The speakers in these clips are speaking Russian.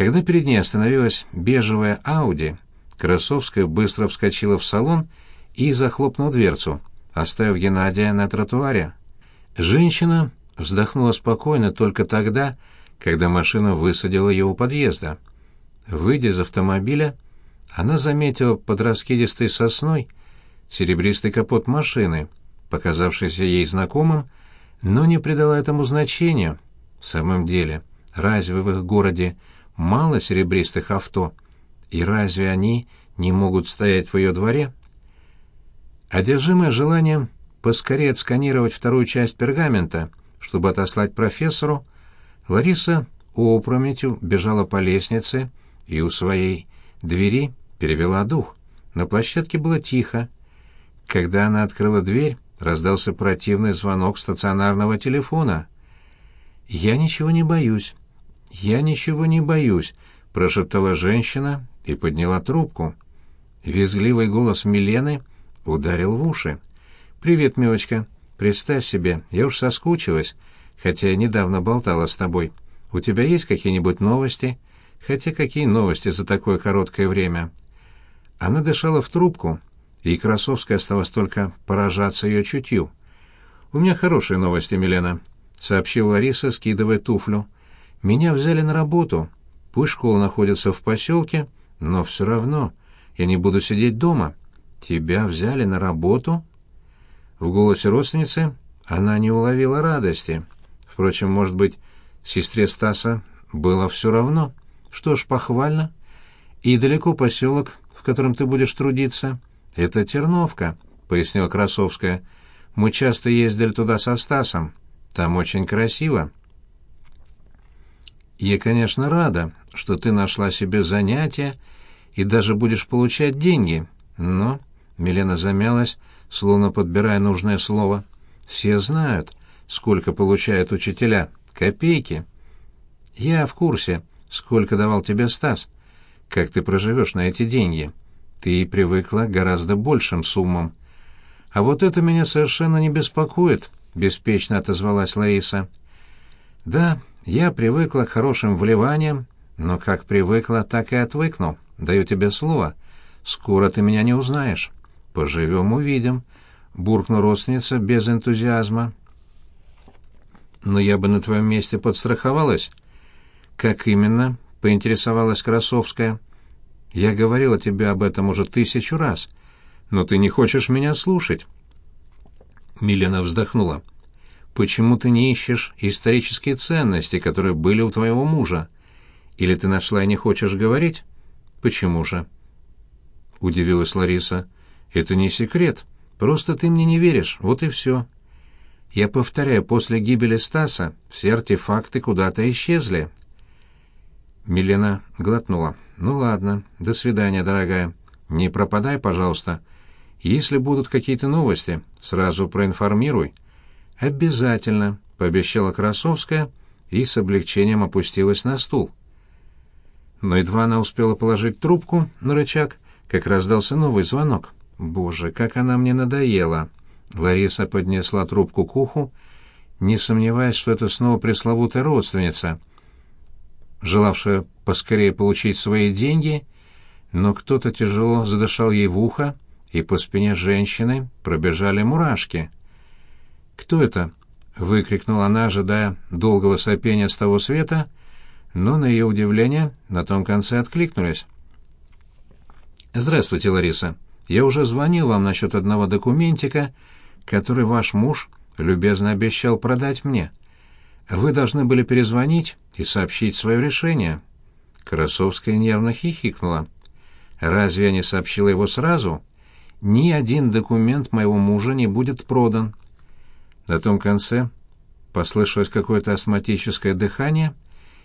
Когда перед ней остановилась бежевая Ауди, Красовская быстро вскочила в салон и захлопнула дверцу, оставив Геннадия на тротуаре. Женщина вздохнула спокойно только тогда, когда машина высадила ее у подъезда. Выйдя из автомобиля, она заметила под раскидистой сосной серебристый капот машины, показавшийся ей знакомым, но не придала этому значения. В самом деле, разве в их городе мало серебристых авто, и разве они не могут стоять в ее дворе? Одержимая желанием поскорее отсканировать вторую часть пергамента, чтобы отослать профессору, Лариса опрометью бежала по лестнице и у своей двери перевела дух. На площадке было тихо. Когда она открыла дверь, раздался противный звонок стационарного телефона. «Я ничего не боюсь. Я ничего не боюсь», — прошептала женщина и подняла трубку. Визгливый голос Милены ударил в уши. «Привет, милочка. Представь себе, я уж соскучилась, хотя я недавно болтала с тобой. У тебя есть какие-нибудь новости? Хотя какие новости за такое короткое время?» Она дышала в трубку, и Красовской осталось только поражаться ее чутью. «У меня хорошие новости, Милена», — сообщила Лариса, скидывая туфлю. «Меня взяли на работу. Пусть школа находится в поселке, но все равно я не буду сидеть дома. Тебя взяли на работу?» В голосе родственницы она не уловила радости. Впрочем, может быть, сестре Стаса было все равно. Что ж, похвально. И далеко поселок, в котором ты будешь трудиться?» «Это Терновка», — пояснила Красовская. «Мы часто ездили туда со Стасом. Там очень красиво». «Я, конечно, рада, что ты нашла себе занятие и даже будешь получать деньги, но...» Милена замялась, словно подбирая нужное слово. «Все знают, сколько получают учителя. Копейки. Я в курсе, сколько давал тебе Стас. Как ты проживешь на эти деньги?» Ты привыкла к гораздо большим суммам. А вот это меня совершенно не беспокоит, беспечно отозвалась Лариса. Да, я привыкла к хорошим вливаниям, но как привыкла, так и отвыкну. Даю тебе слово. Скоро ты меня не узнаешь. Поживем, увидим, буркнула родственница без энтузиазма. Но я бы на твоем месте подстраховалась. Как именно? поинтересовалась Красовская. Я говорила тебе об этом уже тысячу раз, но ты не хочешь меня слушать. Милена вздохнула. Почему ты не ищешь исторические ценности, которые были у твоего мужа? Или ты нашла и не хочешь говорить? Почему же? Удивилась Лариса. Это не секрет. Просто ты мне не веришь, вот и все. Я повторяю, после гибели Стаса все артефакты куда-то исчезли. Милена глотнула. «Ну ладно, до свидания, дорогая. Не пропадай, пожалуйста. Если будут какие-то новости, сразу проинформируй». «Обязательно», — пообещала Красовская и с облегчением опустилась на стул. Но едва она успела положить трубку на рычаг, как раздался новый звонок. «Боже, как она мне надоела!» Лариса поднесла трубку к уху, не сомневаясь, что это снова пресловутая родственница — желавшая поскорее получить свои деньги, но кто-то тяжело задышал ей в ухо, и по спине женщины пробежали мурашки. «Кто это?» — выкрикнула она, ожидая долгого сопения с того света, но, на ее удивление, на том конце откликнулись. «Здравствуйте, Лариса. Я уже звонил вам насчет одного документика, который ваш муж любезно обещал продать мне. Вы должны были перезвонить и сообщить свое решение». Красовская нервно хихикнула. «Разве я не сообщила его сразу? Ни один документ моего мужа не будет продан». На том конце послышалось какое-то астматическое дыхание,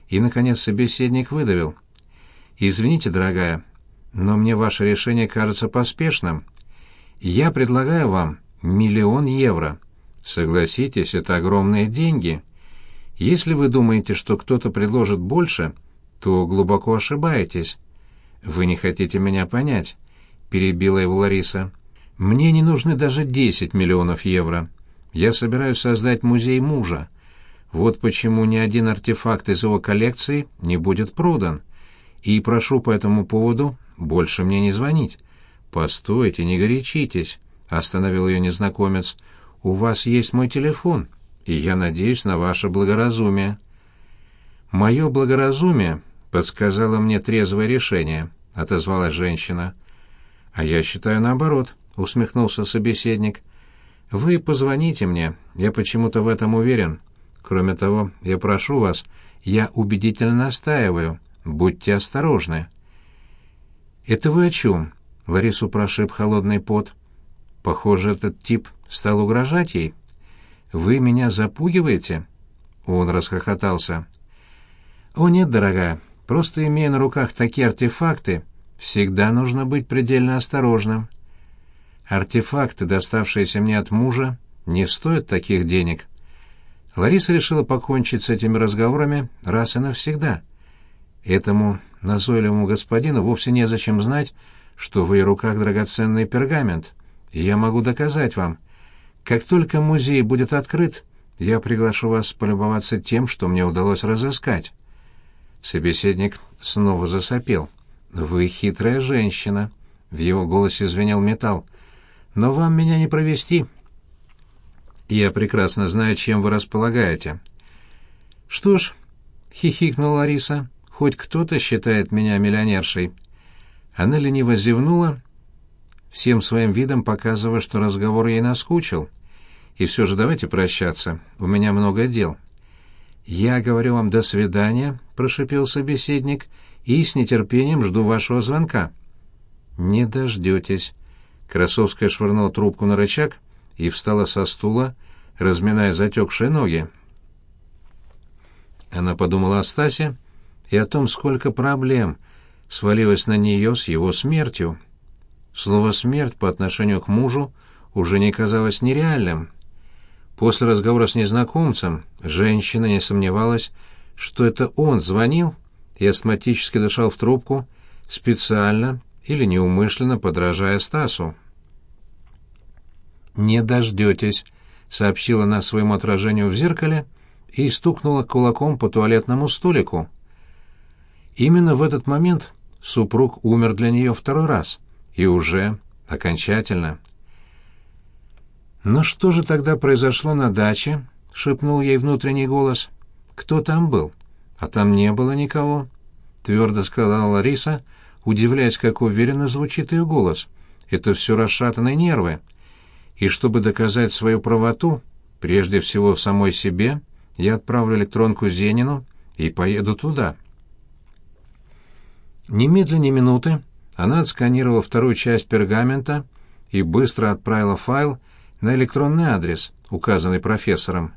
и, наконец, собеседник выдавил. «Извините, дорогая, но мне ваше решение кажется поспешным. Я предлагаю вам миллион евро. Согласитесь, это огромные деньги». Если вы думаете, что кто-то предложит больше, то глубоко ошибаетесь. Вы не хотите меня понять, перебила его Лариса. Мне не нужны даже 10 миллионов евро. Я собираюсь создать музей мужа. Вот почему ни один артефакт из его коллекции не будет продан. и прошу по этому поводу больше мне не звонить. Постойте, не горячитесь, остановил ее незнакомец. У вас есть мой телефон, и я надеюсь на ваше благоразумие. Мое благоразумие подсказало мне трезвое решение, отозвалась женщина. А я считаю наоборот, усмехнулся собеседник. Вы позвоните мне, я почему-то в этом уверен. Кроме того, я прошу вас, я убедительно настаиваю, будьте осторожны. Это вы о чем? Ларису прошиб холодный пот. Похоже, этот тип стал угрожать ей. Вы меня запугиваете? Он расхохотался. О нет, дорогая, просто имея на руках такие артефакты, всегда нужно быть предельно осторожным. Артефакты, доставшиеся мне от мужа, не стоят таких денег. Лариса решила покончить с этими разговорами раз и навсегда. Этому назойливому господину вовсе незачем знать, что в ее руках драгоценный пергамент, и я могу доказать вам. Как только музей будет открыт, я приглашу вас полюбоваться тем, что мне удалось разыскать». Собеседник снова засопел. «Вы хитрая женщина», — в его голосе звенел металл. «Но вам меня не провести». «Я прекрасно знаю, чем вы располагаете». «Что ж», — хихикнула Лариса, — «хоть кто-то считает меня миллионершей». Она лениво зевнула, всем своим видом показывая, что разговор ей наскучил. «И все же давайте прощаться, у меня много дел». «Я говорю вам «до свидания», — прошипел собеседник, — «и с нетерпением жду вашего звонка». «Не дождетесь». Красовская швырнула трубку на рычаг и встала со стула, разминая затекшие ноги. Она подумала о Стасе и о том, сколько проблем — свалилась на нее с его смертью. Слово «смерть» по отношению к мужу уже не казалось нереальным. После разговора с незнакомцем женщина не сомневалась, что это он звонил и астматически дышал в трубку, специально или неумышленно подражая Стасу. «Не дождетесь», — сообщила она своему отражению в зеркале и стукнула кулаком по туалетному столику. Именно в этот момент супруг умер для нее второй раз, и уже окончательно. «Но что же тогда произошло на даче?» — шепнул ей внутренний голос. «Кто там был?» «А там не было никого», — твердо сказала Лариса, удивляясь, как уверенно звучит ее голос. «Это все расшатанные нервы. И чтобы доказать свою правоту, прежде всего самой себе, я отправлю электронку Зенину и поеду туда». Немедленно ни минуты она отсканировала вторую часть пергамента и быстро отправила файл на электронный адрес, указанный профессором.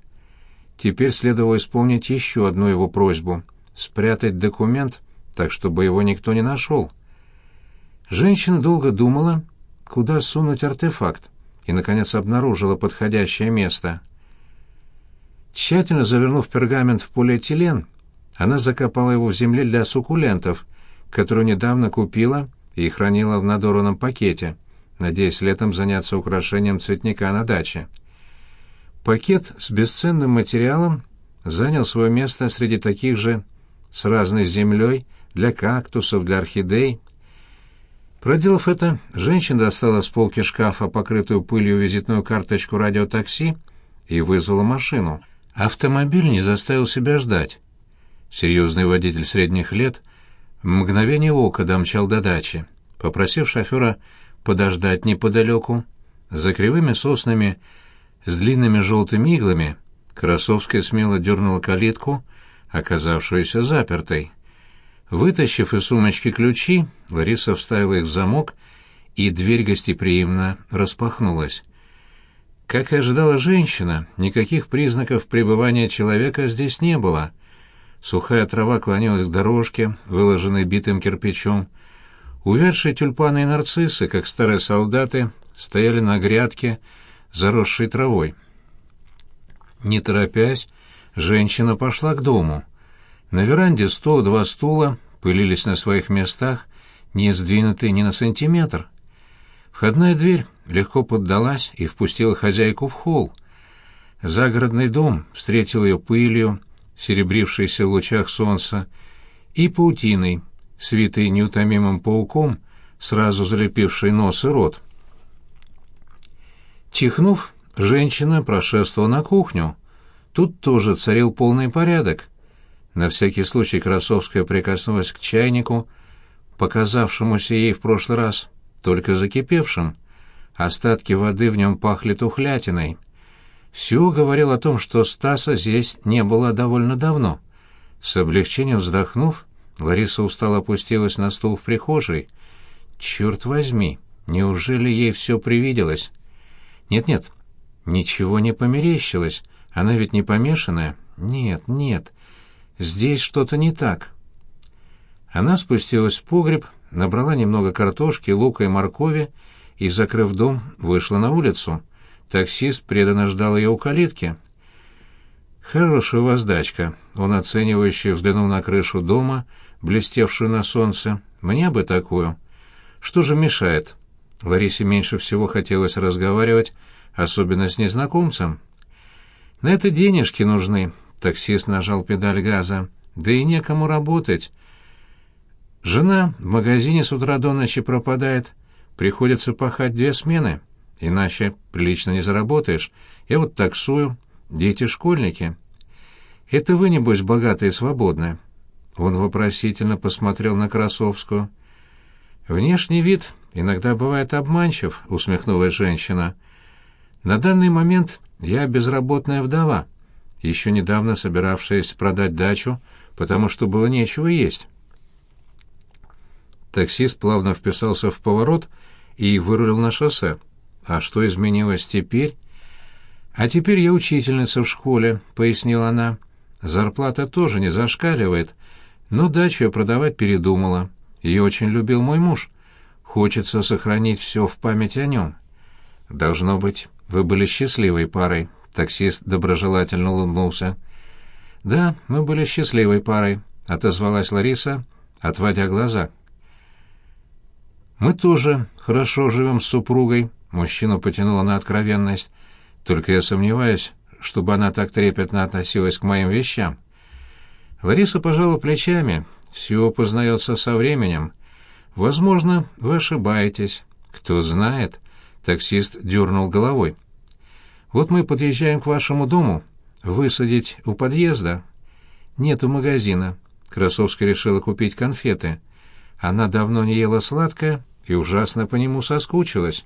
Теперь следовало исполнить еще одну его просьбу — спрятать документ так, чтобы его никто не нашел. Женщина долго думала, куда сунуть артефакт, и, наконец, обнаружила подходящее место. Тщательно завернув пергамент в полиэтилен, она закопала его в земле для суккулентов — которую недавно купила и хранила в надорванном пакете, надеясь летом заняться украшением цветника на даче. Пакет с бесценным материалом занял свое место среди таких же с разной землей для кактусов, для орхидей. Проделав это, женщина достала с полки шкафа покрытую пылью визитную карточку радиотакси и вызвала машину. Автомобиль не заставил себя ждать. Серьезный водитель средних лет мгновение ока домчал до дачи, попросив шофера подождать неподалеку. За кривыми соснами с длинными желтыми иглами Красовская смело дернула калитку, оказавшуюся запертой. Вытащив из сумочки ключи, Лариса вставила их в замок, и дверь гостеприимно распахнулась. Как и ожидала женщина, никаких признаков пребывания человека здесь не было. Сухая трава клонилась к дорожке, выложенной битым кирпичом. Увядшие тюльпаны и нарциссы, как старые солдаты, стояли на грядке, заросшей травой. Не торопясь, женщина пошла к дому. На веранде стол два стула пылились на своих местах, не сдвинутые ни на сантиметр. Входная дверь легко поддалась и впустила хозяйку в холл. Загородный дом встретил ее пылью, серебрившейся в лучах солнца, и паутиной, свитый неутомимым пауком, сразу залепивший нос и рот. Чихнув, женщина прошествовала на кухню. Тут тоже царил полный порядок. На всякий случай Красовская прикоснулась к чайнику, показавшемуся ей в прошлый раз только закипевшим. Остатки воды в нем пахли тухлятиной. Все говорил о том, что Стаса здесь не было довольно давно. С облегчением вздохнув, Лариса устало опустилась на стул в прихожей. «Черт возьми, неужели ей все привиделось?» «Нет-нет, ничего не померещилось. Она ведь не помешанная?» «Нет, нет, здесь что-то не так». Она спустилась в погреб, набрала немного картошки, лука и моркови и, закрыв дом, вышла на улицу. Таксист преданно ждал ее у калитки. «Хорошая воздачка», — он оценивающе взглянул на крышу дома, блестевшую на солнце. «Мне бы такую». «Что же мешает?» Ларисе меньше всего хотелось разговаривать, особенно с незнакомцем. «На это денежки нужны», — таксист нажал педаль газа. «Да и некому работать. Жена в магазине с утра до ночи пропадает. Приходится пахать две смены, иначе прилично не заработаешь. Я вот таксую, дети школьники. Это вы, небось, богатые и свободные?» Он вопросительно посмотрел на Красовскую. «Внешний вид иногда бывает обманчив», — усмехнулась женщина. «На данный момент я безработная вдова, еще недавно собиравшаяся продать дачу, потому что было нечего есть». Таксист плавно вписался в поворот и вырулил на шоссе. «А что изменилось теперь?» «А теперь я учительница в школе», — пояснила она. «Зарплата тоже не зашкаливает, но дачу я продавать передумала. Ее очень любил мой муж. Хочется сохранить все в память о нем». «Должно быть, вы были счастливой парой», — таксист доброжелательно улыбнулся. «Да, мы были счастливой парой», — отозвалась Лариса, отводя глаза. «Мы тоже хорошо живем с супругой», — мужчина потянула на откровенность. «Только я сомневаюсь, чтобы она так трепетно относилась к моим вещам». Лариса пожала плечами. «Все познается со временем. Возможно, вы ошибаетесь. Кто знает?» Таксист дернул головой. «Вот мы подъезжаем к вашему дому. Высадить у подъезда?» «Нет у магазина». Красовская решила купить конфеты. Она давно не ела сладкое и ужасно по нему соскучилась.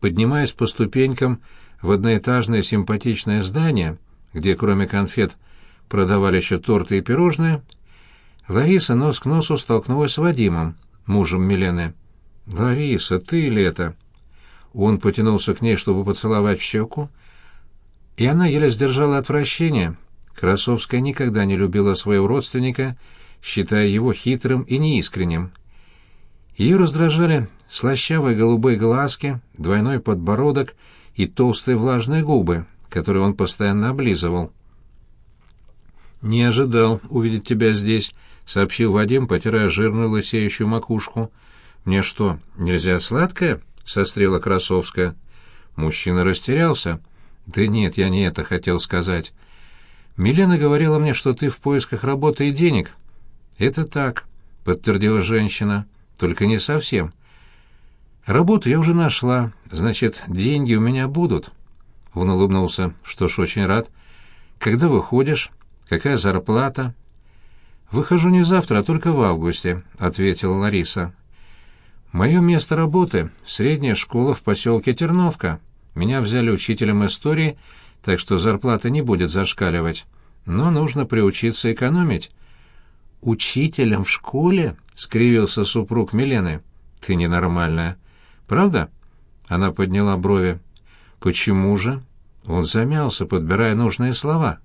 Поднимаясь по ступенькам в одноэтажное симпатичное здание, где кроме конфет продавали еще торты и пирожные, Лариса нос к носу столкнулась с Вадимом, мужем Милены. «Лариса, ты ли это?» Он потянулся к ней, чтобы поцеловать в щеку, и она еле сдержала отвращение. Красовская никогда не любила своего родственника, считая его хитрым и неискренним. Ее раздражали слащавые голубые глазки, двойной подбородок и толстые влажные губы, которые он постоянно облизывал. «Не ожидал увидеть тебя здесь», — сообщил Вадим, потирая жирную лысеющую макушку. «Мне что, нельзя сладкое?» — сострела Красовская. Мужчина растерялся. «Да нет, я не это хотел сказать. Милена говорила мне, что ты в поисках работы и денег». «Это так», — подтвердила женщина только не совсем. Работу я уже нашла, значит, деньги у меня будут. Он улыбнулся. Что ж, очень рад. Когда выходишь? Какая зарплата? Выхожу не завтра, а только в августе, ответила Лариса. Мое место работы — средняя школа в поселке Терновка. Меня взяли учителем истории, так что зарплата не будет зашкаливать. Но нужно приучиться экономить. «Учителем в школе?» — скривился супруг Милены. «Ты ненормальная. Правда?» Она подняла брови. «Почему же?» Он замялся, подбирая нужные слова.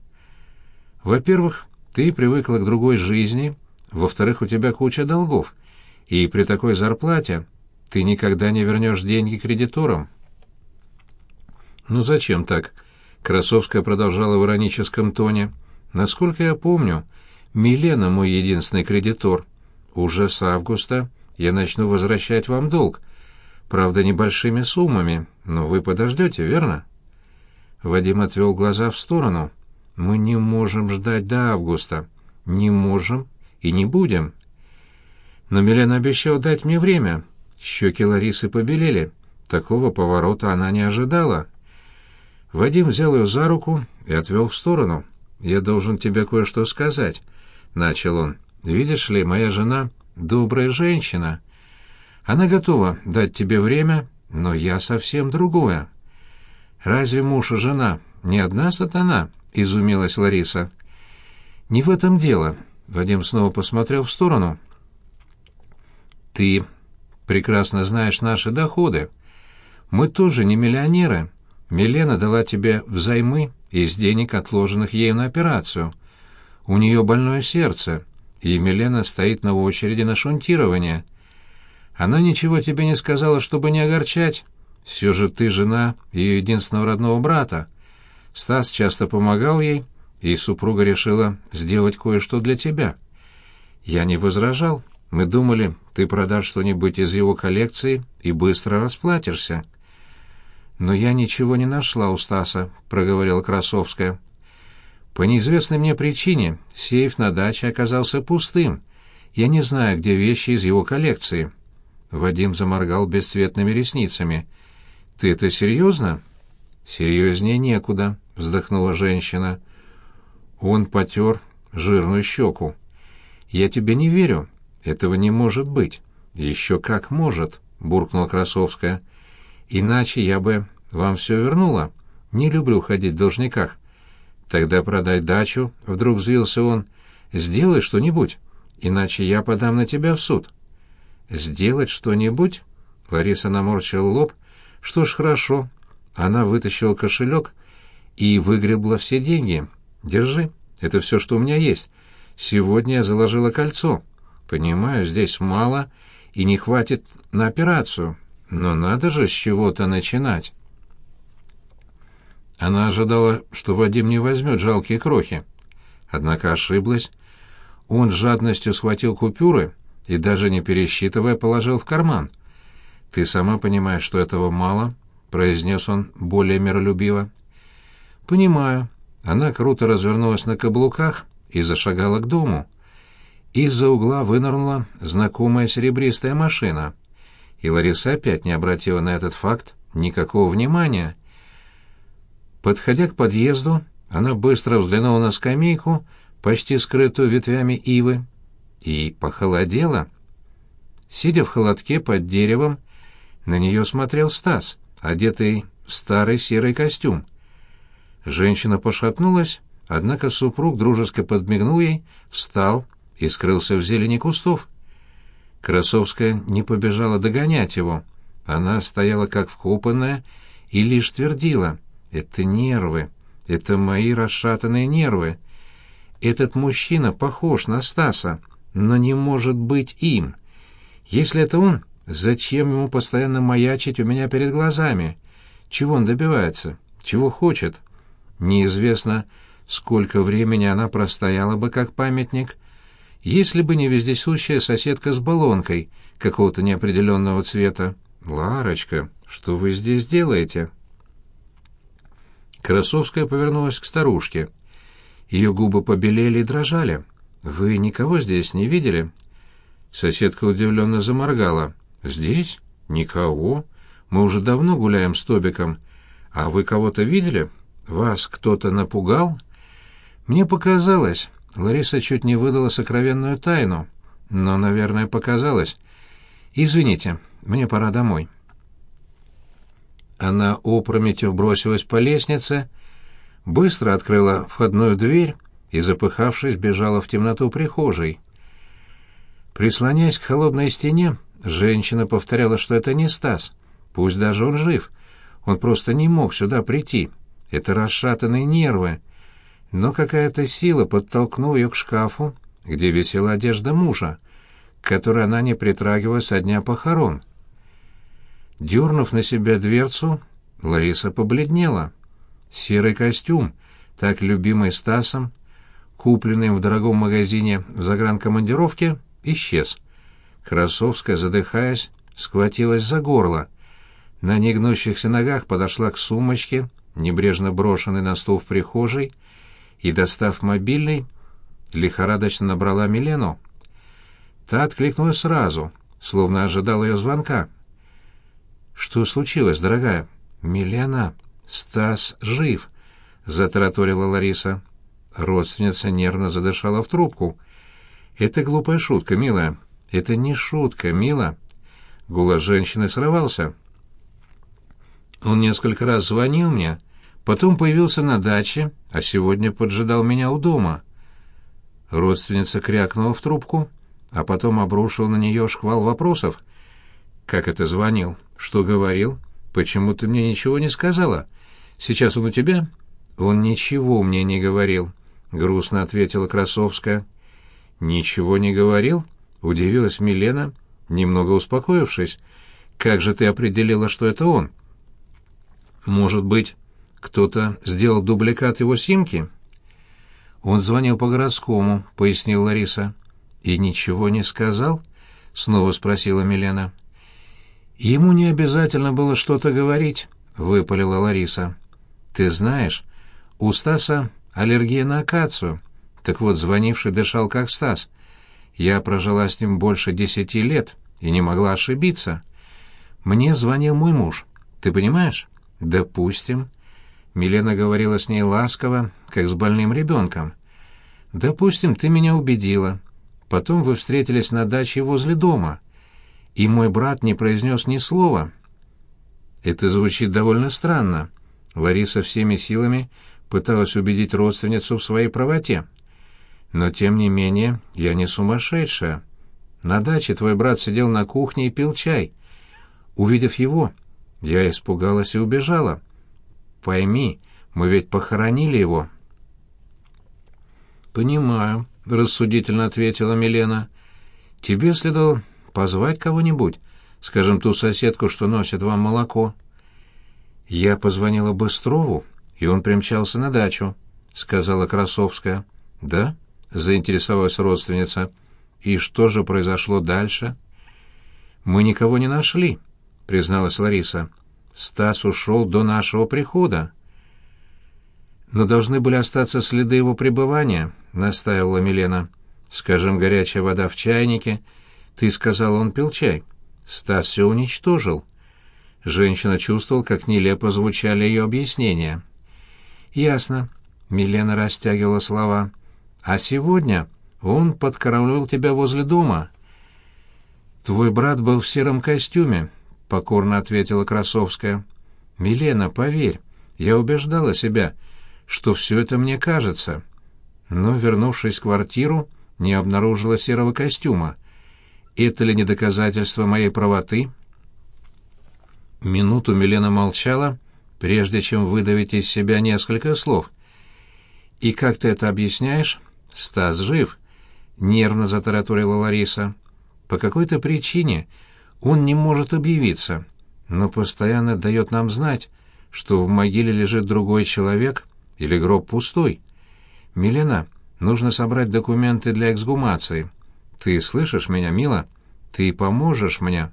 «Во-первых, ты привыкла к другой жизни. Во-вторых, у тебя куча долгов. И при такой зарплате ты никогда не вернешь деньги кредиторам». «Ну зачем так?» Красовская продолжала в ироническом тоне. «Насколько я помню, Милена мой единственный кредитор. Уже с августа я начну возвращать вам долг. Правда, небольшими суммами, но вы подождете, верно?» Вадим отвел глаза в сторону. «Мы не можем ждать до августа. Не можем и не будем. Но Милена обещала дать мне время. Щеки Ларисы побелели. Такого поворота она не ожидала. Вадим взял ее за руку и отвел в сторону. «Я должен тебе кое-что сказать», — начал он. «Видишь ли, моя жена — добрая женщина. Она готова дать тебе время, но я совсем другое». «Разве муж и жена не одна сатана?» — изумилась Лариса. «Не в этом дело», — Вадим снова посмотрел в сторону. «Ты прекрасно знаешь наши доходы. Мы тоже не миллионеры. Милена дала тебе взаймы из денег, отложенных ею на операцию. У нее больное сердце, и Милена стоит на очереди на шунтирование. Она ничего тебе не сказала, чтобы не огорчать. Все же ты жена ее единственного родного брата. Стас часто помогал ей, и супруга решила сделать кое-что для тебя. Я не возражал. Мы думали, ты продашь что-нибудь из его коллекции и быстро расплатишься. «Но я ничего не нашла у Стаса», — проговорила Красовская. «По неизвестной мне причине сейф на даче оказался пустым. Я не знаю, где вещи из его коллекции». Вадим заморгал бесцветными ресницами. «Ты это серьезно?» «Серьезнее некуда», — вздохнула женщина. Он потер жирную щеку. «Я тебе не верю. Этого не может быть». «Еще как может», — буркнула Красовская. Иначе я бы вам все вернула. Не люблю ходить в должниках. Тогда продай дачу, вдруг взвился он. Сделай что-нибудь, иначе я подам на тебя в суд. Сделать что-нибудь? Лариса наморщила лоб. Что ж, хорошо. Она вытащила кошелек и выгребла все деньги. Держи, это все, что у меня есть. Сегодня я заложила кольцо. Понимаю, здесь мало и не хватит на операцию, но надо же с чего-то начинать. Она ожидала, что Вадим не возьмет жалкие крохи. Однако ошиблась. Он с жадностью схватил купюры и, даже не пересчитывая, положил в карман. «Ты сама понимаешь, что этого мало», — произнес он более миролюбиво. «Понимаю». Она круто развернулась на каблуках и зашагала к дому. Из-за угла вынырнула знакомая серебристая машина — и Лариса опять не обратила на этот факт никакого внимания. Подходя к подъезду, она быстро взглянула на скамейку, почти скрытую ветвями ивы, и похолодела. Сидя в холодке под деревом, на нее смотрел Стас, одетый в старый серый костюм. Женщина пошатнулась, однако супруг дружески подмигнул ей, встал и скрылся в зелени кустов. Красовская не побежала догонять его. Она стояла как вкопанная и лишь твердила. «Это нервы. Это мои расшатанные нервы. Этот мужчина похож на Стаса, но не может быть им. Если это он, зачем ему постоянно маячить у меня перед глазами? Чего он добивается? Чего хочет? Неизвестно, сколько времени она простояла бы как памятник, если бы не вездесущая соседка с баллонкой какого-то неопределенного цвета. «Ларочка, что вы здесь делаете?» Красовская повернулась к старушке. Ее губы побелели и дрожали. «Вы никого здесь не видели?» Соседка удивленно заморгала. «Здесь? Никого. Мы уже давно гуляем с Тобиком. А вы кого-то видели? Вас кто-то напугал?» «Мне показалось. Лариса чуть не выдала сокровенную тайну, но, наверное, показалось. «Извините, мне пора домой». Она опрометью бросилась по лестнице, быстро открыла входную дверь и, запыхавшись, бежала в темноту прихожей. Прислоняясь к холодной стене, женщина повторяла, что это не Стас. Пусть даже он жив. Он просто не мог сюда прийти. Это расшатанные нервы но какая-то сила подтолкнула ее к шкафу, где висела одежда мужа, к которой она не притрагивалась со дня похорон. Дернув на себя дверцу, Лариса побледнела. Серый костюм, так любимый Стасом, купленный в дорогом магазине в загранкомандировке, исчез. Красовская, задыхаясь, схватилась за горло. На негнущихся ногах подошла к сумочке, небрежно брошенной на стол в прихожей, и, достав мобильный, лихорадочно набрала Милену. Та откликнулась сразу, словно ожидала ее звонка. «Что случилось, дорогая?» «Милена, Стас жив», — затараторила Лариса. Родственница нервно задышала в трубку. «Это глупая шутка, милая. Это не шутка, мила». Голос женщины срывался. Он несколько раз звонил мне, потом появился на даче, а сегодня поджидал меня у дома. Родственница крякнула в трубку, а потом обрушил на нее шквал вопросов. «Как это звонил? Что говорил? Почему ты мне ничего не сказала? Сейчас он у тебя?» «Он ничего мне не говорил», — грустно ответила Красовская. «Ничего не говорил?» — удивилась Милена, немного успокоившись. «Как же ты определила, что это он?» «Может быть, кто-то сделал дубликат его симки?» «Он звонил по городскому», — пояснил Лариса. «И ничего не сказал?» — снова спросила Милена. «Ему не обязательно было что-то говорить», — выпалила Лариса. «Ты знаешь, у Стаса аллергия на акацию. Так вот, звонивший дышал как Стас. Я прожила с ним больше десяти лет и не могла ошибиться. Мне звонил мой муж. Ты понимаешь? Допустим. Милена говорила с ней ласково, как с больным ребенком. Допустим, ты меня убедила. Потом вы встретились на даче возле дома, и мой брат не произнес ни слова. Это звучит довольно странно. Лариса всеми силами пыталась убедить родственницу в своей правоте. Но, тем не менее, я не сумасшедшая. На даче твой брат сидел на кухне и пил чай. Увидев его, я испугалась и убежала. Пойми, мы ведь похоронили его. «Понимаю», — рассудительно ответила Милена. «Тебе следовало позвать кого-нибудь, скажем, ту соседку, что носит вам молоко». «Я позвонила Быстрову, и он примчался на дачу», — сказала Красовская. «Да?» — заинтересовалась родственница. «И что же произошло дальше?» «Мы никого не нашли», — призналась Лариса. «Стас ушел до нашего прихода». «Но должны были остаться следы его пребывания», — настаивала Милена. «Скажем, горячая вода в чайнике. Ты сказал, он пил чай. Стас все уничтожил». Женщина чувствовала, как нелепо звучали ее объяснения. «Ясно», — Милена растягивала слова. «А сегодня он подкараулил тебя возле дома». «Твой брат был в сером костюме», — покорно ответила Красовская. «Милена, поверь, я убеждала себя, что все это мне кажется. Но, вернувшись в квартиру, не обнаружила серого костюма. Это ли не доказательство моей правоты?» Минуту Милена молчала, прежде чем выдавить из себя несколько слов. «И как ты это объясняешь?» «Стас жив», — нервно затараторила Лариса. «По какой-то причине он не может объявиться, но постоянно дает нам знать, что в могиле лежит другой человек или гроб пустой. Милена, нужно собрать документы для эксгумации. Ты слышишь меня, мила? Ты поможешь мне?»